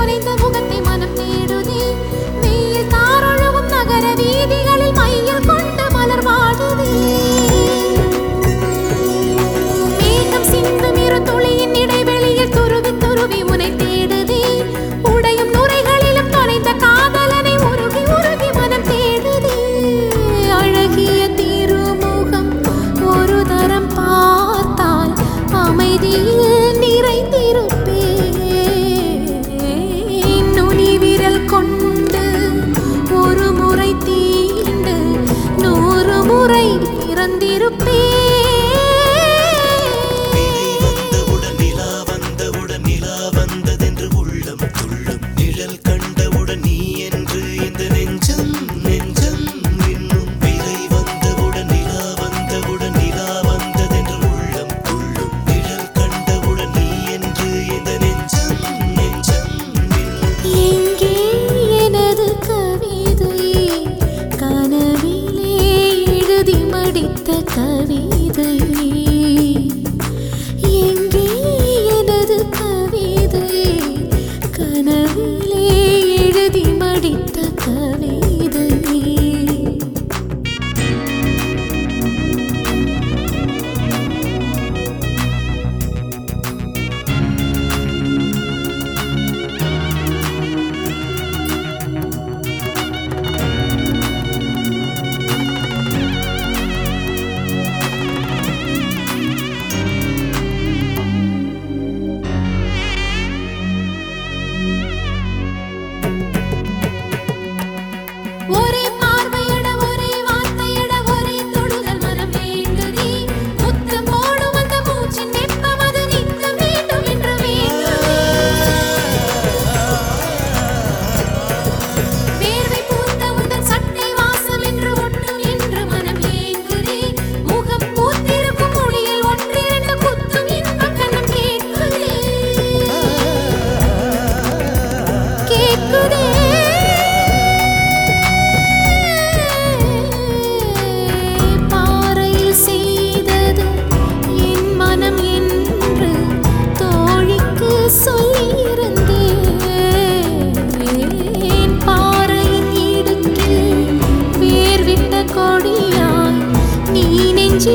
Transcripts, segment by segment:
morning, the കവിതയേ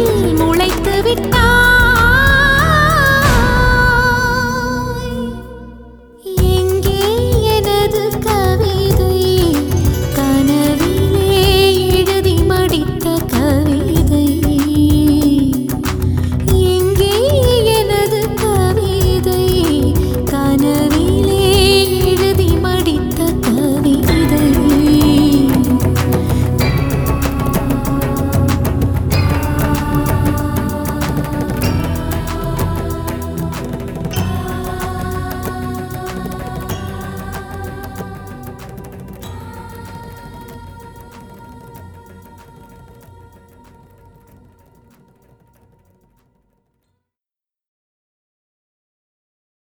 machine.